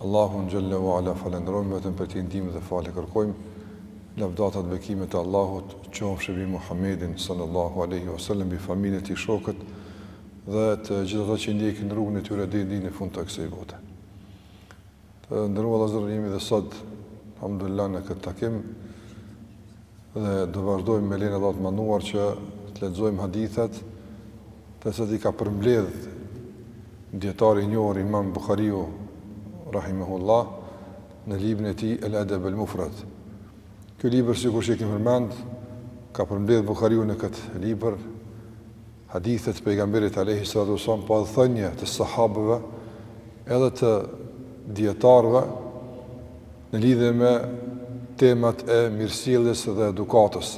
Allahun xhelle ue ala e falënderojmë vetëm prej tij ndihmë dhe falje kërkojmë, lavdata dhe bekimet e Allahut qofshin mbi Muhammedin sallallahu alejhi ve sellem, mbi familjen e tij, shokët dhe të gjithë ata që e ndjekin rrugën e tyre deri në fund të kësaj bote. Të nderuar vëllezër, jemi dhe sot alhamdulillah në këtë takim Dhe do vazhdojmë me lejen e Allahut të Madhëruar që të lexojmë hadithet të cilat i ka përmbledh dietari i njohur Imam Buhariu rahimahullah në librin e tij El Edeb El Mufrad. Ky libër sikur që e kemi përmend ka përmbledh Buhariu në këtë libër Hadithe të Pejgamberit alejhi selatu ves selam po thënie të sahabëve edhe të dijetarëve në lidhje me temat e mirësjelljes dhe edukatës,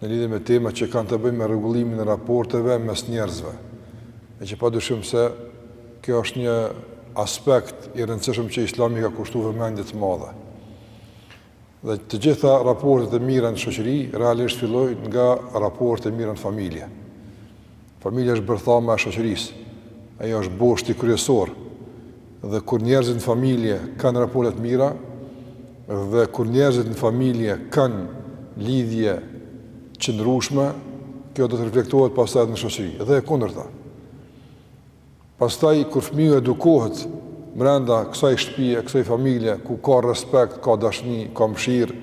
në lidhje me temat që kanë të bëjnë me rregullimin e raporteve mes njerëzve. E që padyshim se kjo është një aspekt i rëndësishëm që Islami i ka kushtu vëmendje të madhe. Dhe të gjitha raportet e mira në shoqëri realisht fillojnë nga raportet e mira në familje. Familja është bërthama e shoqërisë. Ajo është boshti kryesor. Dhe kur njerëzit në familje kanë raporte të mira dhe kur njerëzit në familje kanë lidhje të qëndrueshme, kjo do të reflektohet pastaj dhe në shoqëri. Dhe e kundërta. Pastaj kur fëmiu edukohet brenda kësaj shtëpie, kësaj familje, ku ka respekt, ka dashni, ka mëshirë,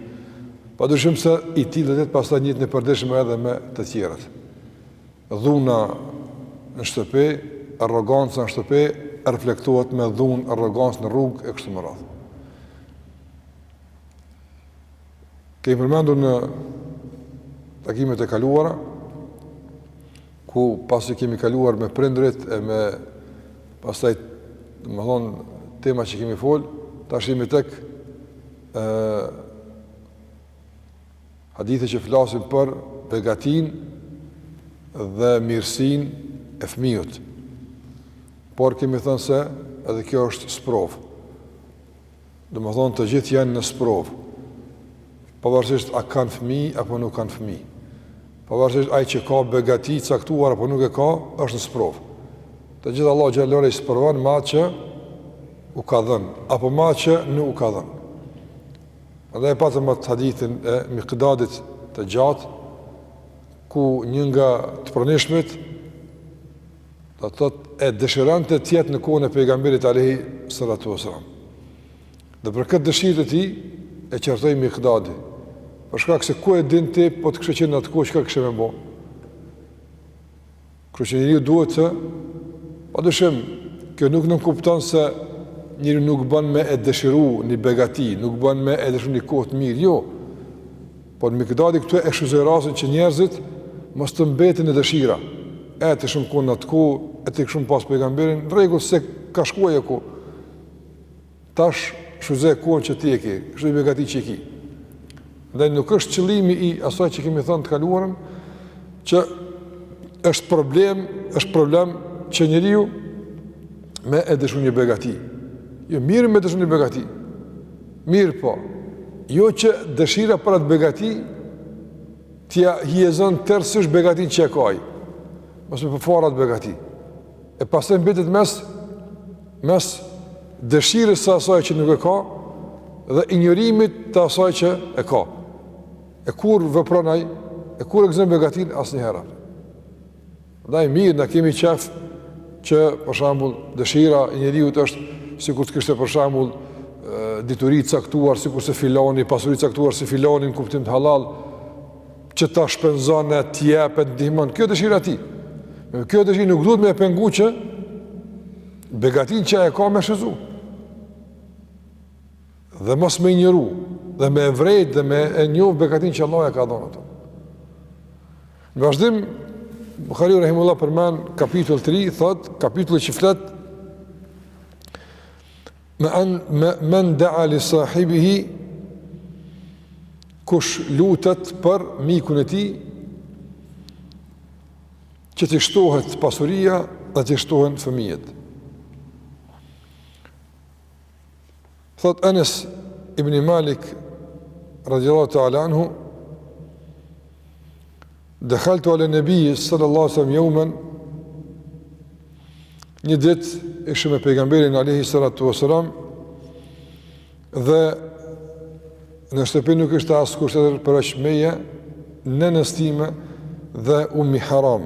pa dyshim se i tillë do të jetë pastaj në jetën e përditshme edhe me të tjerët. Dhuna në shtëpi, arroganca në shtëpi, reflektohet me dhunë, arrogancë në rrugë, e kështu me radhë. Kemi përmendur në takimet e kaluara, ku pasi kemi kaluar me prindërit e më pastaj, domethënë, tema që kemi folë, tash jemi tek e, hadithe që flasin për begatinë dhe mirësinë e fmiut. Por kemi thënë se edhe kjo është sprovë. Domethënë të gjithë janë në sprovë, pavarësisht a kanë fëmijë, apo nuk kanë fëmijë, pavarësisht ai që ka begati të caktuar, apo nuk e ka, është në sprovë. Të gjithë Allahu xhelle ue ala i sprovon me atë që u ka dhënë, apo me atë që nuk u ka dhënë. Dhe e patëm atë hadithin e Mikdadit të gjatë, ku një nga të pranishmit, Do të thotë e dëshiron të jetë në kohën e pejgamberit alayhi salatu wasalam. Dhe për këtë dëshirë të tij e qortoi Miqdadi. Për shkak se ku e din ti po të kishe qenë atë kohë çka kishe me bë. Kështu që njeriu duhet të pa dyshim kjo nuk nënkupton se njeriu nuk bën me e dëshiru një begati, nuk bën me e dëshiru një kohë të mirë, jo. Por Mikdadi këtu e shfrytëzoi rastin që njerëzit mos të mbeten në dëshira. E t'ishim kon në atë kohë, e t'ishim pas pejgamberin, në rregull se ka shkuar ajo kohë. Tash shfrytëzoje kohën që ti e ke, çdo begati që ke. Dhe nuk është qëllimi i asaj që kemi thënë të kaluarën që është problem, është problem që njeriu me e dëshiru një begati. Jo mirë me e dëshiru një begati. Mirëpo, jo që dëshira për atë begati t'ia hijezon tërësisht begatinë që e ka ai. Mos me e pa fare atë begati. E pastaj mbetet mes mes dëshirës së asaj që nuk e ka dhe injorimit të asaj që e ka. E kur vepron ai? E kur e gëzon begatinë? Asnjëherë. Ndaj mirë na kemi qejf që për shembull dëshira e njeriut është sikur të kishte për shembull dituri të caktuar sikurse filoni, pasuri të caktuar si filoni në kuptim të halal që ta shpenzon e të jep e të ndihmon. Kjo dëshira e tij. Ama kjo dëshirë nuk duhet me e pengu që begatinë që e ka me shfrytëzu. Dhe mos me e injoru, dhe me e vrejt, dhe me e njoh begatinë që Allahu ia ka dhon atë. Në vazhdim, Bukhariu Rahimullah përmend kapitull 3, thotë, kapitulli që flet me an, me, men da'a li sahibihi kush lutet për mikun e tij që t'i shtohet pasuria dhe t'i shtohen fëmijët. Thotë Enes ibn Malik radhiyallahu ta'ala anhu Dëkhaltu ala nëbiji sallallahu sallam jeumen Një ditë ishim me pejgamberin Alehi sallatu sallam Dhe në shtëpi nuk ishte askush tjetër përveç meje, nënës time dhe umi haram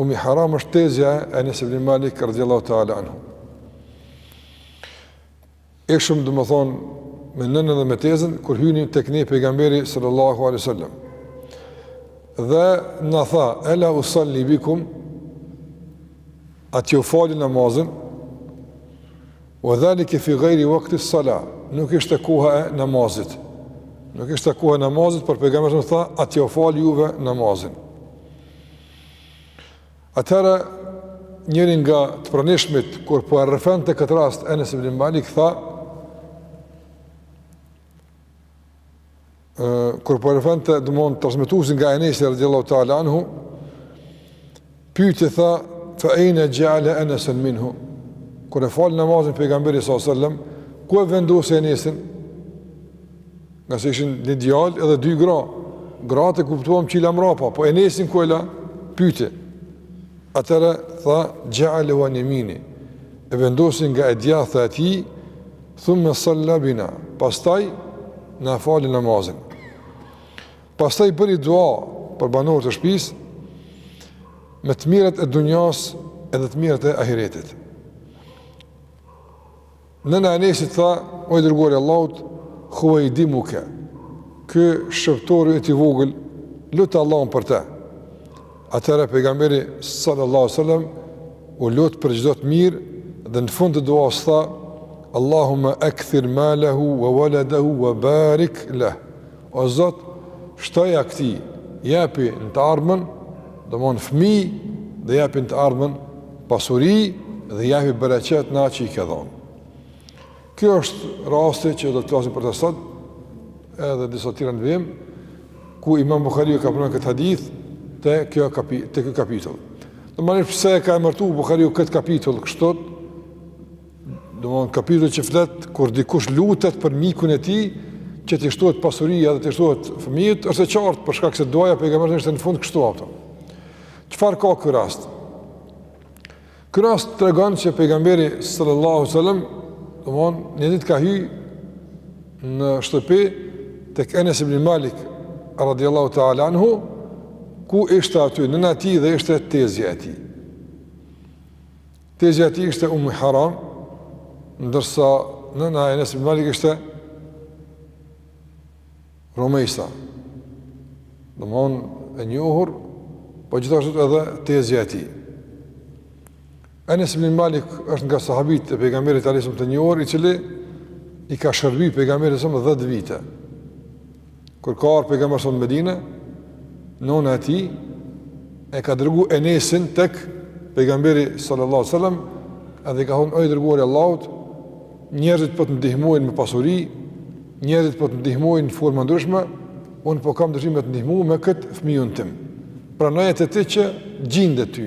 Umi haram është tezja e Enes ibn Malik radhiyallahu ta'ala anhu Ishim domethënë me nënën dhe me tezën, kur hyni tek ne pejgamberi sallallahu alai sallam. Dhe na tha, ela usalli bikum, a t'ju fali namazin, ue dhalike fi gajri uakti salah, nuk ishte koha e namazit. Nuk ishte koha e namazit, por pejgamberi sallallahu alai sallam tha, a t'ju fali juve namazin. Atëherë, njëri nga të pranishmit, kur po e rrëfente këtë rast, Enes ibn Malik, tha, kur po e rrëfente, domethon, transmetusi nga Enes, radiallahu ta'ala anhu, pyti tha, fa ejnë xheale Enesen minhu, kur e fal namazin pejgamberi s.a.s. Ku e vendosi Enesin? Nga se ishin një djalë edhe dy gra. Gratë e kuptuam që i la mbrapa, po Enesin ku e la, pyti. Atëherë, tha, xhealehu an jeminihi, e vendosi nga e djatha e tij, thumme salla bina, pastaj na fali namazin. Pastaj bëri dua për banorët e shpisë, me të mirat e dunjas edhe të mirat e ahiretit. Nëna e Enesit tha, O i dërguari i Allahut, Khuwaydimuka, ky shërbëtori yt i vogël lut Allahun për të. Atëherë pejgamberi sallallahu alaihi wasallam u lut për çdo të mirë dhe në fund të duas tha, Allahumma akthir malahu wa waladahu wa barik lahu. O Zot, shtoja këtij, japi në të ardhmen, domthon fëmijë dhe japi në të ardhmen pasuri dhe japi bereqet në atë që i ke dhënë. Kjo është rasti që do të flasim për të sot, edhe disa të tjera në vijim, ku Imam Bukhariu ka përmend këtë hadith te kjo kapitull, te ky kapitull. Domethënë pse e ka emërtu Bukhariu këtë kapitull kështu? Domethon kapitulli që flet kur dikush lutet për mikun e tij që t'i shtohet pasuria dhe t'i shtohet fëmijët, është e qartë për shkak se duaja e pejgamberit ishte në fund kështu ato. Çfarë ka ky rast? Ky rast tregon që pejgamberi sallallahu alajhi wasallam, domthon, një ditë ka hy në shtëpi tek Enes ibn Malik radhiyallahu ta'ala anhu, ku ishte aty nëna e tij dhe ishte tezja e tij. Tezja e tij ishte Ummu Haram, ndërsa nëna e Enes ibn Malik ishte Rumejsa. Domethon e njohur, po gjithashtu edhe tezja e tij. Enes ibn Malik është nga sahabit e pejgamberit alejhi selam të njohur, i cili i ka shërby pejgamberit alejhi selam 10 vite. Kur ka ardh pejgamberi sa në Medinë, nëna e tij e ka dërgu Enesin tek pejgamberi sallallahu alajhi wasallam, edhe i ka thonë o i dërguari i Allahut, njerëzit po të ndihmojnë me pasuri, njerëzit po të ndihmojnë në forma të ndryshme, unë po kam dëshirë me të ndihmu me kët fëmijën tim. Pranoje të të qëndrojë te ty.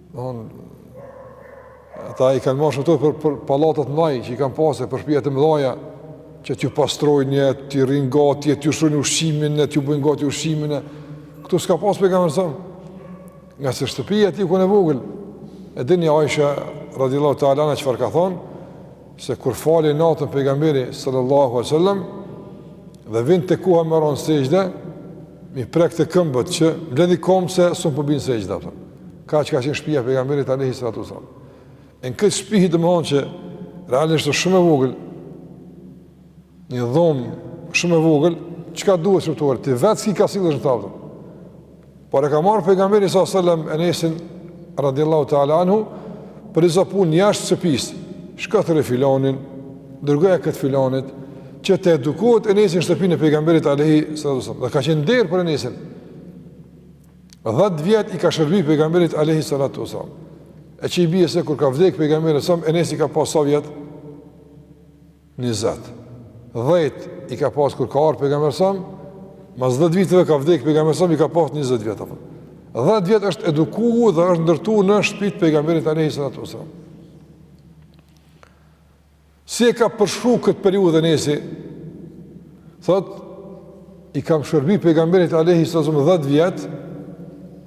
Dhe ata i kanë marrë këto për pallatet e mëdha që i kanë pasur për shtëpitë e mëdha që t'ju pastrojnë, t'ju rrinë gati, t'ju shrujnë ushqimin, t'ju bëjnë gati ushqimin. Këtu s'ka pas për çka me marrë Enesin. Nga se shtëpia tij ka qenë e vogël, e dini Aisha, radillahu ta'ala anha, çfarë ka thonë, se kur falej natën pejgamberi sallallahu alejhi ve sellem dhe vinte koha me ra në sexhde, më prekte te këmbët që mbledhi këmbët se jam po bi n'sexhde Kaq ka qenë shtëpia e pejgamberit alayhi salatu wasallam. Në këtë shtëpi domethënë që realisht është shumë e vogël. Një dhomë shumë e vogël, çka duhet shërbëtori, ti vetë s'ki ka sillesh në të. Por e ka marrë pejgamberi a.s. Enesin radiallahu ta'ala anhu për disa punë jashtë shtëpisë, shko thirre filanin dërgoja këtë filanit që të edukohet Enesi n'shtëpinë e pejgamberit alehi sallam dhe ka qenë nder për Enesin 10 vjet i ka shërbye pejgamberit alayhi salatu wasallam. E që i bie se kur ka vdek pejgamberi a.s. Enesi i ka pas sa vjet? 20. 10 i ka pas kur ka ardh pejgamberi a.s. Mas 10 viteve ka vdek pejgamberi a.s. i ka pas 20 vjet apo. 10 vjet është eduku dhe është ndërtu në shtëpi të pejgamberit alayhi salatu wasallam. Si e ka përshkru këtë periudhë Enesi? Thot, i kam shërby pejgamberit alejhi selam 10 vjet,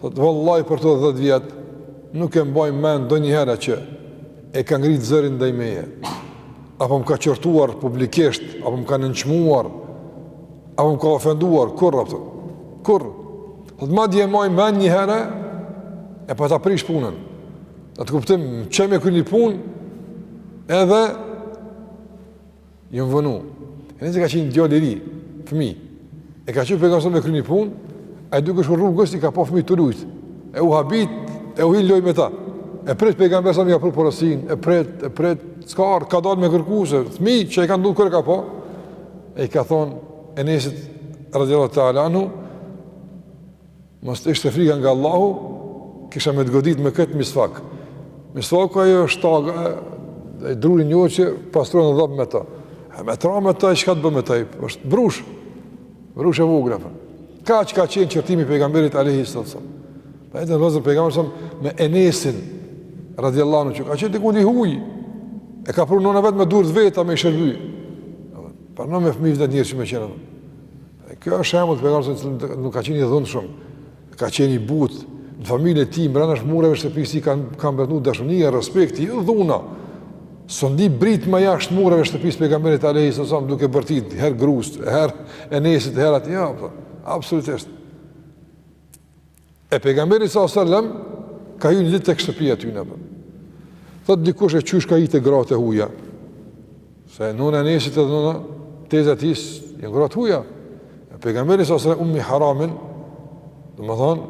thot, vallahi për ato 10 vjet, nuk e mbaj mend ndonjëherë që e ka ngrit zërin ndaj meje, apo më ka qortuar publikisht, apo më ka nënçmuar, apo më ka ofenduar, kurrë, ama kurrë, thot, madje e maj mend njëherë, e pata prish punën, N'atë kuptim, m'çoi me kry ni punë, edhe jam vonu. Enesi ka qenë djalë i ri, fëmi, e ka çu pejgamberi a.s. me kry ni punë, ai duke shku rrugës i ka pa fëmi tu lujtë, e u habit, e u hi në lojë me ta. E pret pejgamberi a.s. a i ka pru porosin, e pret, e pret, s'ka ardh, ka dalë me kërku, se fëmi çka ka ndodh, kur e ka pa, e i ka thonë Enesit, radijallahu ta'ala anhu, Mos të ishte frika nga Allahu, kisha me të godit me këtë misvak. Misvaku ajo është degë, ai druri njo që i pastron dhëmbët me ta. E me t'ra me ta, e çka të bën me ta, është brushë, brushë e vogël. Po. Kaq ka qenë qortimi pejgamberit alejhi salatu wasallam. Pa e të në vëzër pejgamberit Sotësëm me Enesin, radijallahu anhu që ka qenë dikush i huj, e ka pru nëna e vet me durt e veta me i shërby. Për në me fëmijë dhe njërë që me qenë. Për. Kjo është shembulli i Pejgamberit sallallahu alajhi wasallam, nuk ka qenë i dhunshëm, ka qenë i butë. Në familjen e tij mbrenda mureve të shtëpisë ka mbretnu dashnia e respekti, jo dhuna. S'u ndi britma jashtë mureve të shtëpisë Pejgamberit alajhi wasallam duke bërtit herë grusë, herë Enesit, herë atij, jo, po, absolutisht. E pejgamberi sa sallam ka hyrë një ditë tek shtëpia e tyne, a kupton. Thot dikush e qysh ka hi te gratë e huja. Se nëna e Enesit edhe nëna teza e tij ishin gra të huja. E pejgamberi sa sallam ummi haramin, domethonë,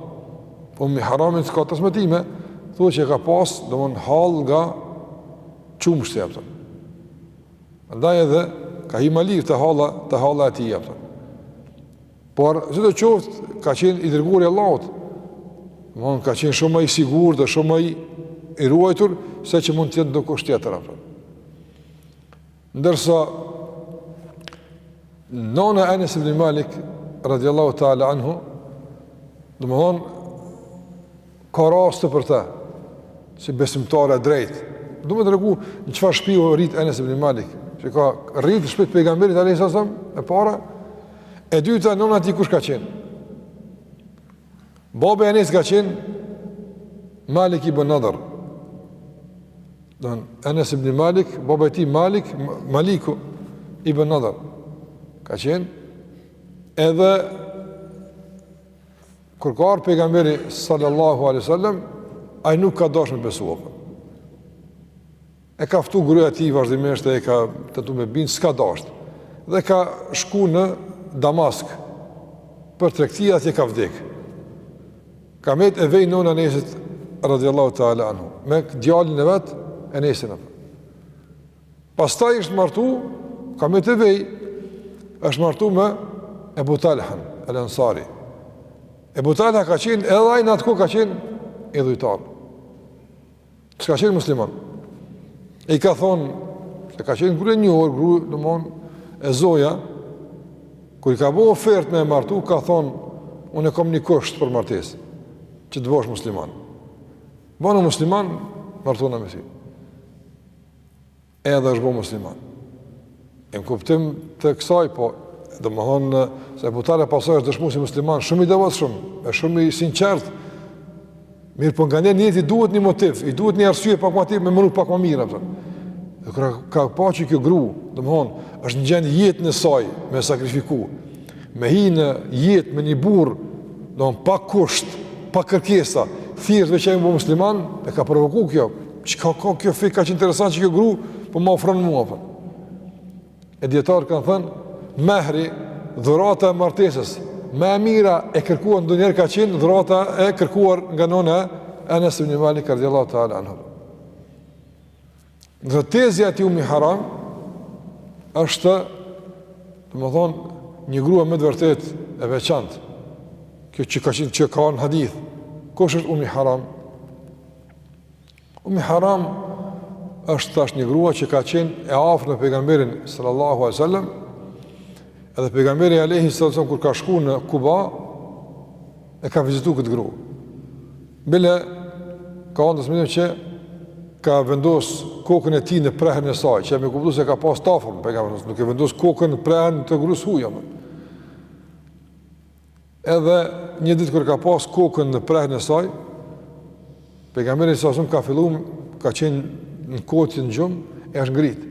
ummi haramin se ka transmetime, thuhet që e ka pas, domethonë hallë nga qumështi, a kupton. Ndaj edhe, ka hi ma lirë te halla, te halla e tij, a kupton. Por, sido qoftë, ka qenë i dërguri i Allahut, domethonë, ka qenë shumë ma i sigurt dhe shumë ma i, i ruajtur, se që mund të jetë dokush tjetër, a kupton. Ndërsa, nona e Enes ibn Malik, radiallahu ta'ala anhu, domethonë, Ka raste për të, si besimtare e drejt. Du me tregu në çfar shpi u rrit Enes ibn Malik, se e ka rrit shpia e pejgamberit alejhi selam, e para, e dyta nona e tij kush ka qenë. Baba i Enes ka qenë Malik ibn Nadar. Domethonë, Enes ibn Malik, baba i tij Malik, Maliku ibn Nadar. Ka qenë edhe Kur ka ardh pejgamberi sallallahu alaihi wasallam, ai nuk ka dasht me besu, a kupton. E ka ftu gruaja e tij vazhdimisht e ka tentu me bind s'ka dasht. Dhe ka shku në Damask për tregti atje ka vdek. Ka met e vej nona e Enesit radhiyallahu ta'ala anhu me djalin e vet Enesin, a kupton. Pastaj është martu, ka met e vej, është martu me Ebu Talhan, El Ansari. Ebu Talha ka qenë edhe ai në atë kohë ka qenë idhujtar. S'ka qenë musliman. E i ka thonë, se ka qenë grue një orë, grue domethonë, e zoja, kur i ka bo ofert me e martu, ka thonë, unë e kom një kusht për martesë, që të bosh musliman. Bonu musliman, martohna me ty. edhe është bo musliman. E në kuptim të kësaj, po, domethonë, se Ebu Talha pastaj është dëshmu si musliman, shumë i devotshëm, e shumë i sinqert, mirëpo nganjëherë në jetë i duhet një motiv, i duhet një arsye pak me e shti me mendu pak ma mirë, a kupton. Dhe kur ka pa që kjo gru, domethonë, është në gjendje jetën e saj me sakrifiku, Me hi në jetë me një burrë, domethonë pa kusht, pa kërkesa, thjesht veç që ai me u bo musliman, e ka provoku kjo, çka ka kjo fe, i ka qenë interesant që kjo gru, po ma ofron mua, a kupton. E dijetarët kanë thënë, mehri, dhurata e martesës, më e mira e kërkuar ndonjëherë ka qenë, dhurata e kërkuar nga nona e Enes ibn Malik radiallahu ta'ala anhu. Dhe tezja e tij Umi Haram, është, domethonë, një grua me të vërtetë e veçantë, kjo që ka qenë që ka në hadith, kush është Umi Haram? Umi Haram është tash një grua që ka qenë e afërt me pejgamberin sallallahu alejhi wasallam, edhe pejgamberi alejhi salatu wasallam, kur ka shku në Kuba, e ka vizitu këtë grua. Bile, ka një transmetim që ka vendos kokën e tij në prehrin e saj, që jep me kuptu se e ka pas t'afërm, pejgamberi nuk e vendos kokën në prehër të grus huaj. Po. Edhe një ditë kur e ka pas kokën në prehrin e saj, pejgamberi alejhi selam, ka fillu, ka qenë në kotje, n'gjumë, e është ngritë.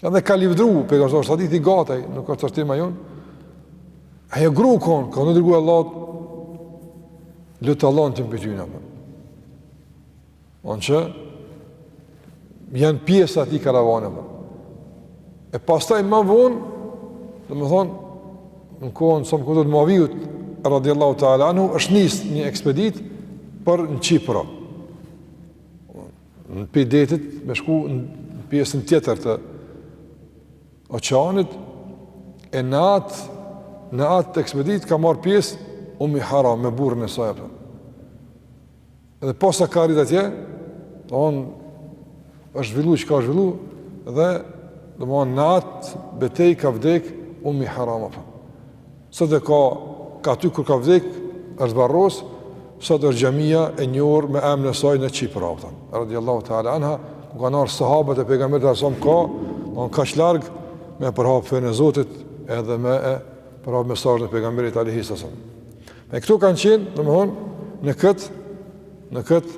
Edhe ka lavdëru pejgamberi, është hadithi i gjatë aj, nuk është është tema jonë, ajo gru i ka thonë, o i dërguari i Allahut, lute Allahun të jem prej tyne, po. Unë që jam pjesë e atij karvani, po. E pastaj ma vonë, domethonë, në kohën sa më kujtohet, e Muavijut, radiallahu ta'ala anhu, është nisë një ekspeditë për në Qipro. nëpërmjet detit, me shku në pjesën tjetër të oqeanit, e në atë, në atë ekspeditë, ka marrë pjesë Umi Haram me burrin e saj, po. dhe posa ka arritë atje, domethonë, është zhvillu çka është zhvillu, dhe, domethonë, në atë betejë ka vdek Umi Haram, po. Sot e ka, aty ku ka vdek, është varros, sot është xhamia e njohur me emrin e saj në Qipro, apo thon. Radiallahu ta'ala anha, ku kanë ardhur sahabët e pejgamberit sallallahu alajhi wasallam ka, domthon kaq larg me përhap fenë e Zotit edhe me e përhap mesazhin e pejgamberit alajhi wasallam. Me këto kanë qenë, domthon, në kët në kët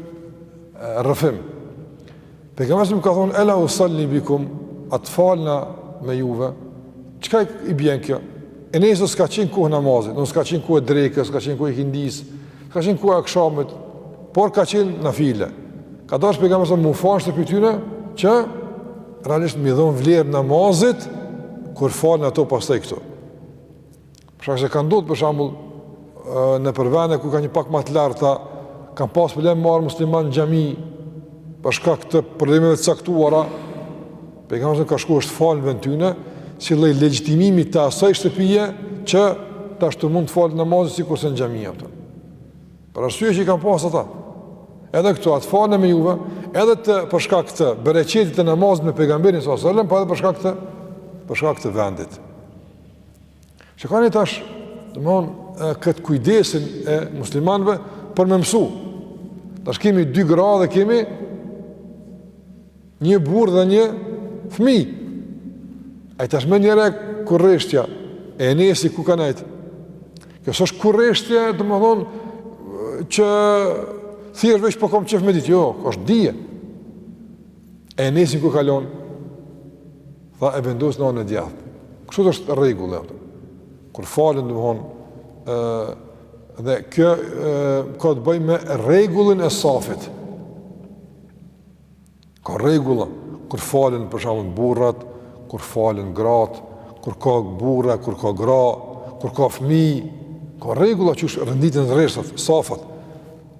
rrëfim. Pejgamberi alejhi selam ka thonë, Ela usalli bikum, a të falna me juve, çka i bjen kjo? E nëse s'ka qenë kohë namazit, s'ka qenë kohë e drekës, s'ka qenë kohë e ikindisë, s'ka qenë kohë e akshamit, por ka qenë nafile. Ka dashë pejgamberi alejhi selam m'u falë n'shtëpi t'tyne, që realisht m'i dhonë vlerë namazit, kur falen ata pastaj këtu. Për shkak se ka ndodhur për shembull nëpër vene ku ka një pak më të larta, kanë pas problem me ardh muslimanët në xhami për shkak të problemeve të caktuara. Pejgamberi ka shkuar është falë n'vend tyne, si lloj legjitimimi të asaj shtëpie që tash të mund të falë namazin sikurse në xhami ato. Për arsye që i kanë pas ata. Edhe këtu a të falem me juve, edhe të për shkak të bereqetit të namazit me pejgamberin sallallahu alajhi wasallam, po edhe për shkak të për shkak të vendit. Shikoni tash, domthon kët kujdesin e muslimanëve për me mësu. Tash kemi dy gra dhe kemi një burrë dhe një fëmijë. Ai tash menjëherë kurreshtja e Enesi ku ka nejt. Kjo është kurreshtje, domthon që thjesht veç po kam qef me ditë, jo, është dije. Enesin ku kalon? Tha e vendos në anë të djathtë. Kështu është rregulli atë. Kur falën domthon ë dhe kjo e, ka të bëjë me rregullin e safit. Ka rregulla kur falën për shembull burrat, kur falën gratë, kur ka burra, kur ka gra, kur ka fëmijë, ka rregulla qysh renditen rreshtat, safat.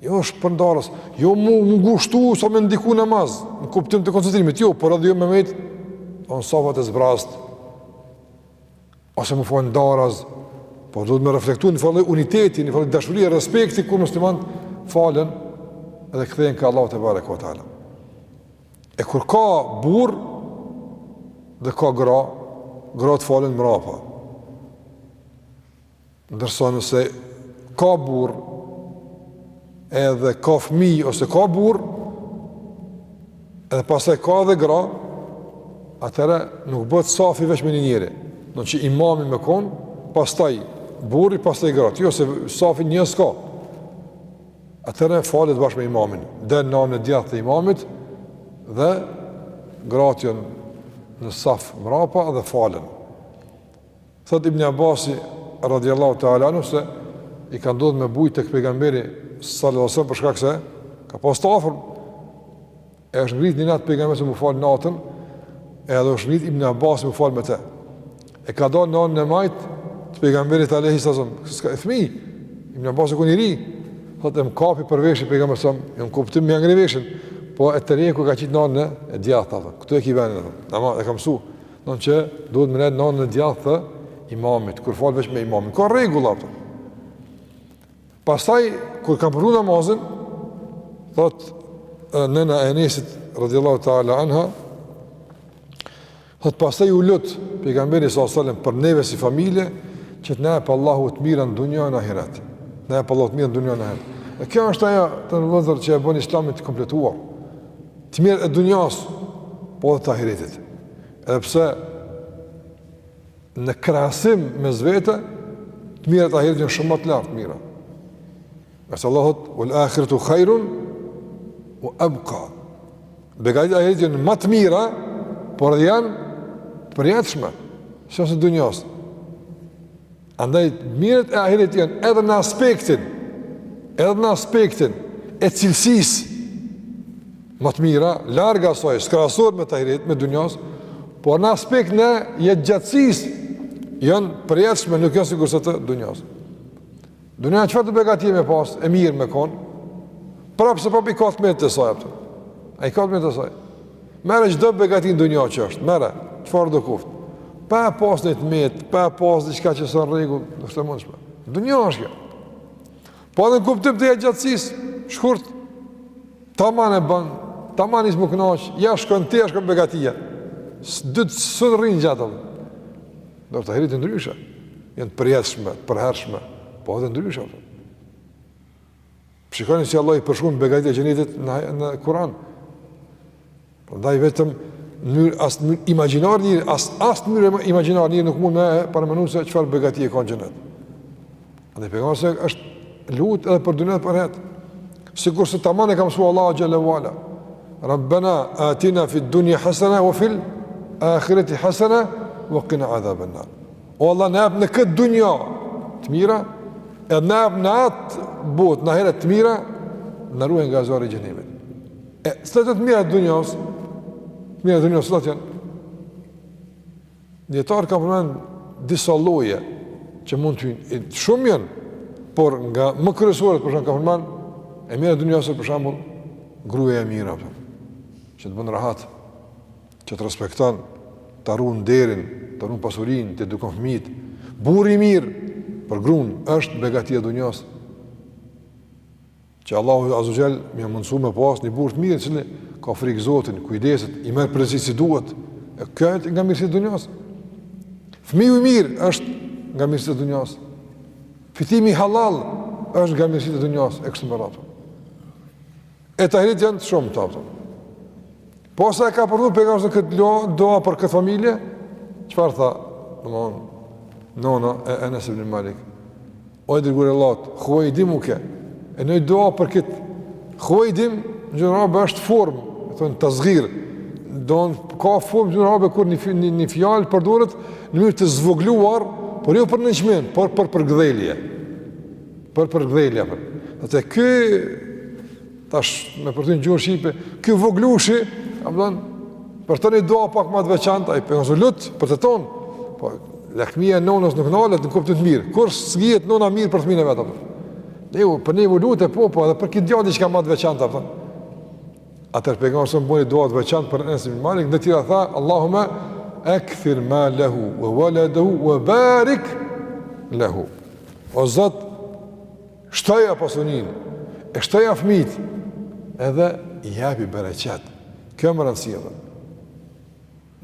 Jo është për daraz, jo mu ngushtu sa me ndiku n'namaz, në kuptim të koncentrimit, jo, por edhe jo me mbet safat e zbrazt, ose mu fal daraz, por duhet me reflektu një farë uniteti, një farë dashurie, respekti, kur muslimant falen edhe kthehen ka Allahu tebareke ve teala. E kur ka burrë dhe ka gra, gratë falen mrapa. Ndërsa nëse ka burrë, edhe ka fëmijë ose ka burrë, edhe pastaj ka edhe gra, atëherë nuk bëhet safi veç me një njeri. Don që imami me konë, pastaj burri, pastaj gratë, jo se safi një s'ka. Atëherë falet bashkë me imamin. Dhe në anën e djathtë të imamit, dhe gratë jon në saf mrapa dhe falen. Thot Ibn Abasi radhiyallahu ta'ala anhu se i ka ndodhur me bujt tek pejgamberi sallallahu alaihi wasallam për shkak se ka pas të afërm. E është ngrit një natë pejgamberi mu fal natën, edhe është ngrit Ibn Abasi mu fal me të. E ka dal në anën e majt të pejgamberit alaihi wasallam, si fëmi. Ibn Abasi ke i ri, thot e m'kapi për veshi pejgamberi sa, jo n'kuptim me ia ngreh veshin, po e tërhek e ka qit në anën e djathtë atë. Ktu e ki venin. Tamam, e kam mësuar. Don që duhet me nejtë n'anën e djathtë të imamit, kur falë veç me imamin, ka rregulla për. Pastaj, kur ka marru namazin, thot nëna e Enesit, radiallahu ta'ala anha, thot pastaj u lutë, pejgamberi s.a.s. për neve si familje, që të na jap Allahu të mirën në dunja në ahiret. Na jap Allahu të mirën në dunja në ahiret. E kjo është ajo vëllezër që e bën islamin të kompletuar. të mirat e dunjas, po dhe të ahiretit. Edhe pse në krahasim mes vete, të mirat e ahiretit janë shumë ma të larta, të mira. Ndërsa Allahu thotë, uel ahiretu khajrun, ue ebka. Begatitë e ahiretit janë ma të mira, por edhe janë të përjetshme, s'janë si dunjas. Andaj të mirat e ahiretit janë edhe në aspektin, edhe në aspektin e cilësisë ma të mira, larg asaj, s'krahasohet me të ahiret, me dunjas, por në aspektin e jetëgjatësisë, janë të përjetshme, nuk janë sikurse të dunjas. Dunja çfarë begatie me pas, e mirë me konë, prapë se prapë i ka të metat e saj, a i ka të metat e saj. Merre çdo begati në dunja që është, merre, çfarëdo koftë. Pa e pas një të metë, pa e pas diçka që s'është në rregull, nuk është e mundshme. Dunja është kjo. Po edhe në kuptim të jetëgjatësisë, shkurt, taman e ban, taman nis m'u knaq, ja shkon ti ja shkon begatia. Se dytë s'un rrinë gjatë. Por të ahiretit ndryshe, janë të përjetshme, të përhershme, po edhe ndryshe. Shikoni si Allah i përshkruan begatit e xhenetit në në Kur'an. Prandaj vetëm në as në imagjinar njeri as as në imagjinar njeri nuk mund të paramendon se çfarë begatie ka xheneti. Dhe pejgamberi se është lut edhe për dynjanë për ahiret. Sikurse taman e ka mësuar Allahu xhele ue ala. Rabbana atina fid dunya hasana wa fil akhirati hasana wa qina adhaban nar. O Allah na jap në këtë dunja të mira, edhe na jap në atë botë në ahiret të mira, na ruaj nga zjarri i xhehenemit. E sa të mirat e dunjos, të mirat e dunjos cilat janë. Dijetarët kanë përmend disa lloje që mund të jenë, shumë janë, por nga më kryesoret për shembull kanë përmend e mira e dunjos për shembull gruaja e mirë apo që të bën rahat. që të respekton, ta ruan nderin, ta ruan pasurinë, të edukon fëmijët. Burri i mirë për gruan është begatia e dunjos. Që Allahu Azze ue Xhel me ia mundësu me pas një burrë të mirë, që ka frikë Zotin, kujdeset, i merr përgjegjësi si duhet. E kjo është nga mirësitë e dunjos. Fëmiu i mirë është nga mirësitë e dunjos. Fitimi halal është nga mirësitë e dunjos e kështu me radhë. E të ahiretit janë shumë, të apëtëm. Po si e ka përdor pejgamberi këtë dua, dua për këtë familje, çfarë tha, nëna, nona e Enes ibn Malik, o i dërguar i Allahut, huvejdimuke, bëni dua për këtë, huvejdim, në gjuhën arabe është formë, i thonë tesgir, domethënë ka formë, në gjuhën arabe kur një, një, një fjalë përdoret, në mënyrë të zvogëluar, por jo për nënçmim, por për përkëdhelje. Për përgdhelje, apo. Edhe te ky, tash me përkthy në gjuhën shqipe, ky voglushi, domethonë, për të një dua pak ma të veçantë, ai për ne është lutë, për të tonë, po, lakmia e nonës nuk nalet, në kuptim të mirë, kurrë s'ngihet nona mirë për fëmijën e vet, apo. Ne, për neve u lute, po, po, edhe për këtë djalë diçka ma të veçantë, apo. Atëherë pejgamberi s.a.s. boni dua të veçantë për Enes ibn Malik, ndër tjera tha, Allahumma akthir malahu wa waladahu wa barik lahu. O Zot, shtoja pasunin, e shtoja fëmijët, edhe i japi bereqet. Kjo me rëndësi edhe.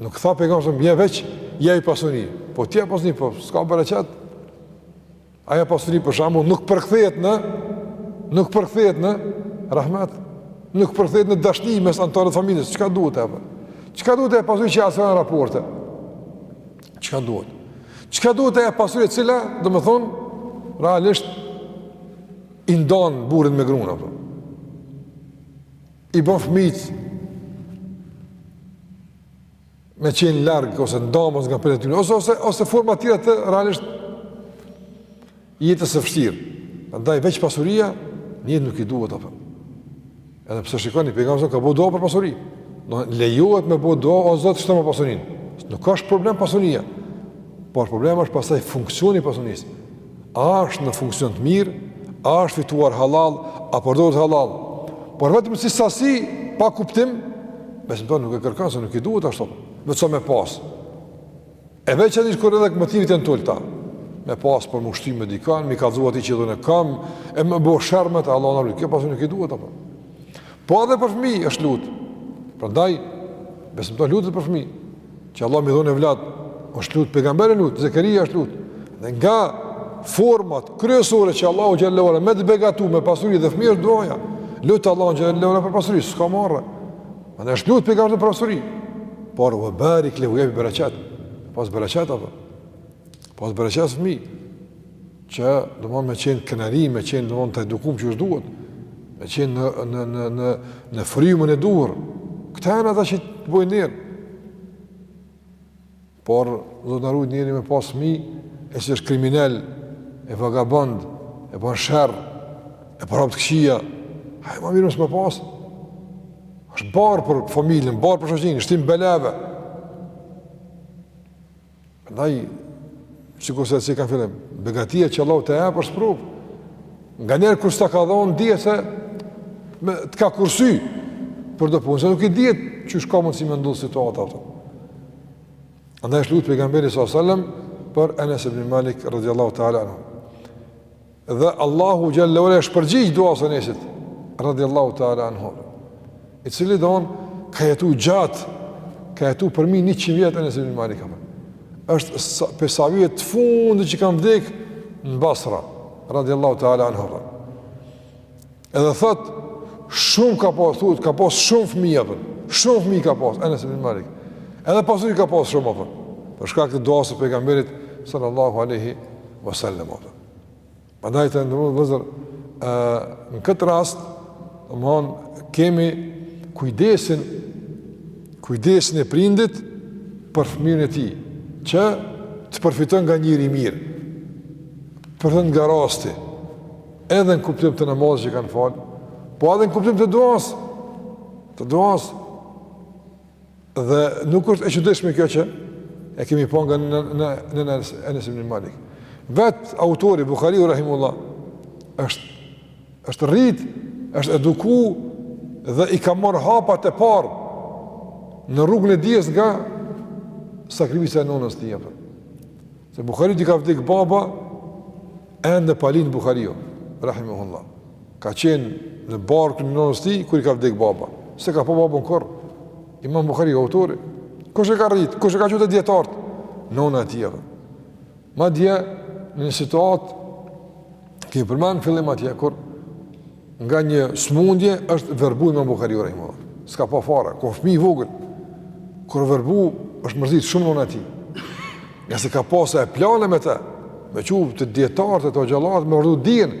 Nuk tha pejgamberi s.a.s. veç, jepi pasuni. Po ti ke pasuni, po s'ka bereqet. Ajo pasuri për shembull nuk përkthehet në nuk përkthehet në rahmet, nuk përkthehet në dashni mes anëtarëve të familjes. Çka duhet apo? Çka duhet ajo pasuri që as s'kanë raporte? Çka duhet? Çka duhet ajo pasuri e cila, domethënë, realisht i ndan burrin me gruan apo? I bën fëmijët me qenë larg, ose të ndamë nga prindt e tyre ose, ose, ose forma tjera të realisht jetës së vështirë. Andaj, veç pasuria, njerit nuk i duhet, apo. Edhe pse shikoni, pejgamberi ka bo dua për pasuri. Na lejohet me bo dua, o Zot, shtoma pasurinë. Nuk është problem pasuria, por problem është pastaj funksioni i pasurisë. A është në funksion të mirë, a është fituar hallall, a përdoret hallall, por vetëm si sasi, pa kuptim, besimtari nuk e kërkon, se nuk i duhet ashtu, veç sa me pas. E veçanërisht kur edhe këto motivet janë të ulta, me pas për me u shtymë me dikanë, me i kallzu atij që edhe unë kam, e me bo shërmet, Allahu na ruajtë, kjo pasuri nuk i duhet, apo. Po edhe për fëmi është lutë, prandaj, besimtari lutet për fëmi, Që Allahu me i dhonë evlad, është lutë, pejgamberi u lut, Zekerija është lutë. Dhe nga format kryesore që Allahu xhele ve ala me të begatu me pasuri dhe fëmi është duaja. Lute Allahun xhele ve ala për pasuri, s'ka marre. Edhe është lutë pejgamberi për pasuri. Por wa barik lahu jepi bereqet. Pas bereqet, apo. Pas bereqet në fëmi, çka domethonë me qenë krenari, me qenë domethonë të edukum qysh duhet, me qenë në, në, në, në, në frymën e duhur, këta janë ata që të bojnë nder. Por, Zot na rujt njeri me pas fëmi, e si është kriminel, e vagabond, e ban sherr, e përhap të këqija, haj ma mirë mos me pas, është barrë për familjen, barrë për shoqninë, shtim i belave, Prandaj, sikurse si ka fillim, begatia që Allahu ta jep është sprovë. Nganjëherë kur s'ta ka dhonë, dije se me, të ka kursy për do punë, se nuk i dihet qysh ka mund si me ndodhë situata, apo. Andaj është lutë pejgamberi s.a.s. për Enes ibn Malik radiallahu ta'ala anhu. Dhe Allahu xhalle ve ala është përgjigj duasë Enesit radhiyallahu ta'ala anhu. I cili don ka jetu gjatë, ka jetu për mi 100 vjet Enes ibn Malik. Është prej sahabëve të fundit që kanë vdek në Basra radhiyallahu ta'ala anhu. Edhe thot shumë ka pas thot, ka pas shumë fëmijë apo. Shumë fëmijë ka pas Enes ibn Malik. Edhe pasuri ka pas shumë apo. Për shkak të duasë pejgamberit sallallahu alaihi wasallam. Prandaj të nderum vllezër, në këtë rast, domethonë, kemi kujdesin, kujdesin e prindit për fëmijën e tij, që të përfiton nga njeri i mirë, të përfiton nga rasti, edhe në kuptim të namazit që kanë falë, po edhe në kuptim të duasë, të duasë, Dhe nuk është e çuditshme kjo që e kemi pa nga në nëna e Enes ibn Malik. Vet autori Buhariu rahimullah është rrit, është eduku dhe i ka marr hapat e parë në rrugën e dijes nga sakrifica e nonës tij apo. Se Buhariut i ka vdek baba, ende pa lind Buhariu, rahimahullah. Ka qenë në barkun e nonës tij, kur i ka vdek baba. S'e ka pa babën kurrë. Imam Buhariu, autori. Kush e ka rritë, kush e ka çu te dijetarët? Nona e tij pra. Madje, në një situatë, kemi përmanë në fillim atje, kur nga një smundje është verbu Imam Buhariu rahimullah. S'ka pa fare, u kon fëmi i vogël, kur u verbu është mërzit shumë nona e tij. Ngase ka pas edhe plane me te, me çu te dijetarët e te hoxhallarët me vazhdu dijen,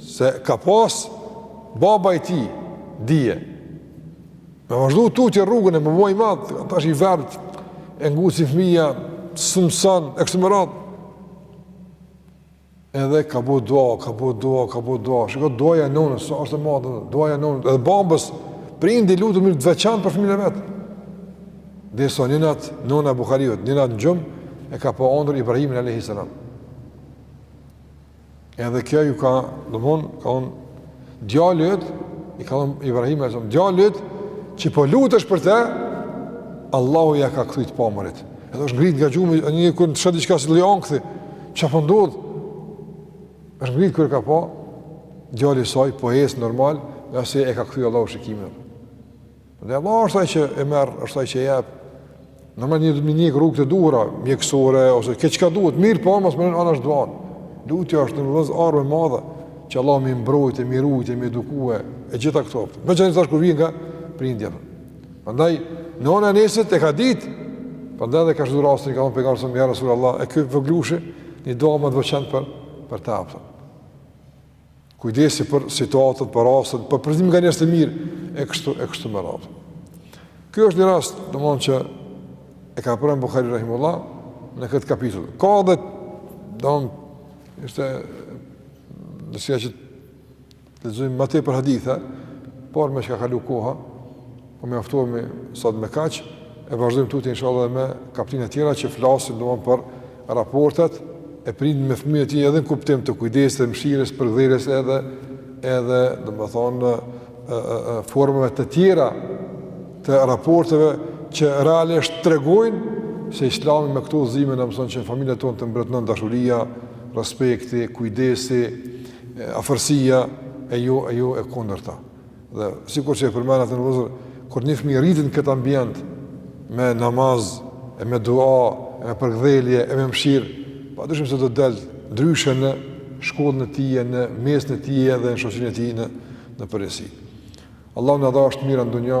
se ka pasë baba i tij dije. Me vazhdu tutje rrugën e m'u bo i madh, tash i verbët, e ngu si fëmija, sëmësan, e kështu me radhë. Edhe ka bo dua, ka bo dua, ka bo dua. Shiko duaja e nonës, sa është e madhe, duaja e nonës, edhe babës, prindi lutet n'mënyrë të veçantë për fëmijën e vet. Derisa një nat nona e Buhariut, një nat n'gjum e ka pa ëndër Ibrahimin alayhis salam. Edhe kjo ju ka, domthon, ka un Djali yt, i ka thënë Ibrahim alayhis salam, djali yt që po lutesh për të, Allahu ja ka kthy të pamurit. Edhe është ngrit nga gjumi, e di kur sheh diçka si lloj ankthi. Çfarë po ndodh? Është ngrit kur e ka pa djali i saj po ec normal, ngase ia ka kthy Allahu shikimin. Dhe Allah është ai që merr, është ai që jep. Normal me i marrë rrugët e duhura, mjekësore ose krejt çka duhet, mirëpo mos me lënë anash duanë. Lutja është një vëllezër armë e madhe që Allahu m'i mbrojt, m'i rujt, m'i eduku e gjitha këto. E veçanërisht kur vjen nga prindja. Prandaj nana Enesit e ka ditë. Prandaj dhe ka shfrytëzu rastin që pejgamberi sa më rasul Allah e ky voglushi një dua më të veçantë për për ta. kujdesi për situatën, për rastin, për përzimin nga njerëzit e mirë e kështu e kështu me radhë. Kjo është një rast, domethënë që e ka pru Buhari rahimullah në këtë kapitull. Ka edhe domethënë ishte dëshira që të lexojmë ma tepër hadithe, por meqë ka kalu koha. Po mjaftohemi sot me kaq, e vazhdojmë tutje inshallah me kaptina tjera që flasin domethënë për raportet e prindit me fëmijët e tij edhe në kuptim të kujdesit, mëshirës, përkëdheljes edhe edhe domethënë formave të tjera të raporteve që realisht tregojnë se Islami me këto udhëzime na mëson që n'familjet tona të mbretëron dashuria, respekti, kujdesi, afërsia e jo e jo e kundërta. Dhe sikur që e përmenda vëllezër, kur një fëmijë rritet në këtë ambient me namaz, e me dua, e me përkëdhelje, e me mëshirë, padyshim se do të del ndryshe në shkollën e tij, në mesin e tij dhe në shoqërinë e tij në në përgjithësi. Allahu na dhashtë mira në dunja,